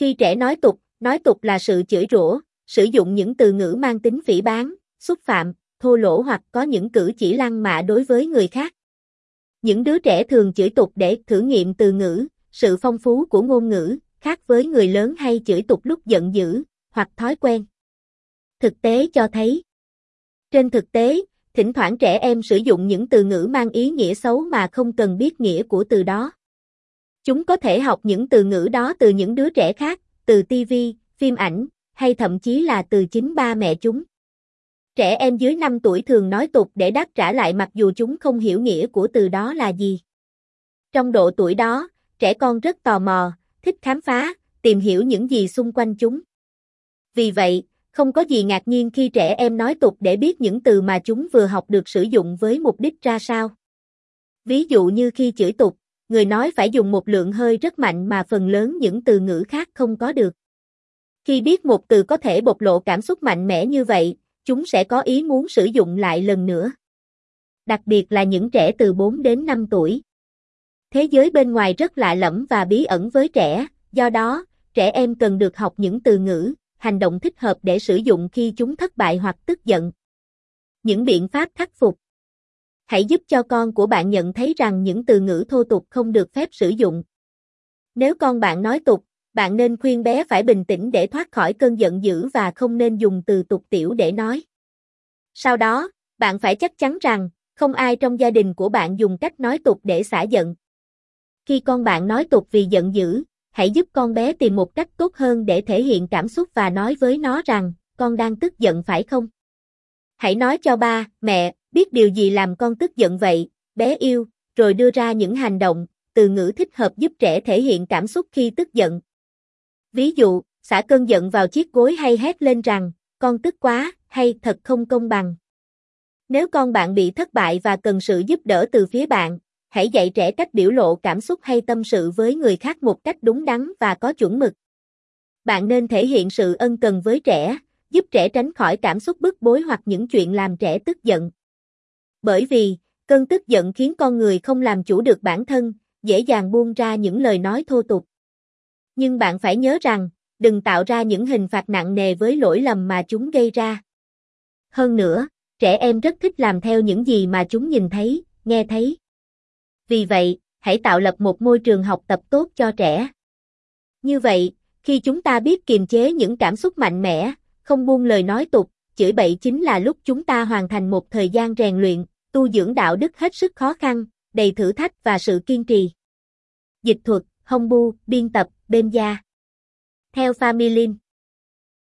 Khi trẻ nói tục, nói tục là sự chửi rủa, sử dụng những từ ngữ mang tính phỉ báng, xúc phạm, thô lỗ hoặc có những cử chỉ lăng mạ đối với người khác. Những đứa trẻ thường chửi tục để thử nghiệm từ ngữ, sự phong phú của ngôn ngữ, khác với người lớn hay chửi tục lúc giận dữ, hoặc thói quen. Thực tế cho thấy. Trên thực tế, thỉnh thoảng trẻ em sử dụng những từ ngữ mang ý nghĩa xấu mà không cần biết nghĩa của từ đó. Chúng có thể học những từ ngữ đó từ những đứa trẻ khác, từ TV, phim ảnh, hay thậm chí là từ chính ba mẹ chúng. Trẻ em dưới 5 tuổi thường nói tục để đáp trả lại mặc dù chúng không hiểu nghĩa của từ đó là gì. Trong độ tuổi đó, trẻ con rất tò mò, thích khám phá, tìm hiểu những gì xung quanh chúng. Vì vậy, không có gì ngạc nhiên khi trẻ em nói tục để biết những từ mà chúng vừa học được sử dụng với mục đích ra sao. Ví dụ như khi chửi tục, người nói phải dùng một lượng hơi rất mạnh mà phần lớn những từ ngữ khác không có được. Khi biết một từ có thể bộc lộ cảm xúc mạnh mẽ như vậy, chúng sẽ có ý muốn sử dụng lại lần nữa. Đặc biệt là những trẻ từ 4 đến 5 tuổi. Thế giới bên ngoài rất lạ lẫm và bí ẩn với trẻ, do đó, trẻ em cần được học những từ ngữ, hành động thích hợp để sử dụng khi chúng thất bại hoặc tức giận. Những biện pháp khắc phục Hãy giúp cho con của bạn nhận thấy rằng những từ ngữ thô tục không được phép sử dụng. Nếu con bạn nói tục, bạn nên khuyên bé phải bình tĩnh để thoát khỏi cơn giận dữ và không nên dùng từ tục tiểu để nói. Sau đó, bạn phải chắc chắn rằng, không ai trong gia đình của bạn dùng cách nói tục để xả giận. Khi con bạn nói tục vì giận dữ, hãy giúp con bé tìm một cách tốt hơn để thể hiện cảm xúc và nói với nó rằng, con đang tức giận phải không? Hãy nói cho ba, mẹ, biết điều gì làm con tức giận vậy, bé yêu, rồi đưa ra những hành động, từ ngữ thích hợp giúp trẻ thể hiện cảm xúc khi tức giận. Ví dụ, xả cơn giận vào chiếc gối hay hét lên rằng, con tức quá, hay thật không công bằng. Nếu con bạn bị thất bại và cần sự giúp đỡ từ phía bạn, hãy dạy trẻ cách biểu lộ cảm xúc hay tâm sự với người khác một cách đúng đắn và có chuẩn mực. Bạn nên thể hiện sự ân cần với trẻ, giúp trẻ tránh khỏi cảm xúc bức bối hoặc những chuyện làm trẻ tức giận. Bởi vì, cơn tức giận khiến con người không làm chủ được bản thân, dễ dàng buông ra những lời nói thô tục. Nhưng bạn phải nhớ rằng, đừng tạo ra những hình phạt nặng nề với lỗi lầm mà chúng gây ra. Hơn nữa, trẻ em rất thích làm theo những gì mà chúng nhìn thấy, nghe thấy. Vì vậy, hãy tạo lập một môi trường học tập tốt cho trẻ. Như vậy, khi chúng ta biết kiềm chế những cảm xúc mạnh mẽ, không buông lời nói tục, chửi bậy chính là lúc chúng ta hoàn thành một thời gian rèn luyện, tu dưỡng đạo đức hết sức khó khăn, đầy thử thách và sự kiên trì. Dịch thuật, Hồng Bu, biên tập, Bên Gia. Theo Family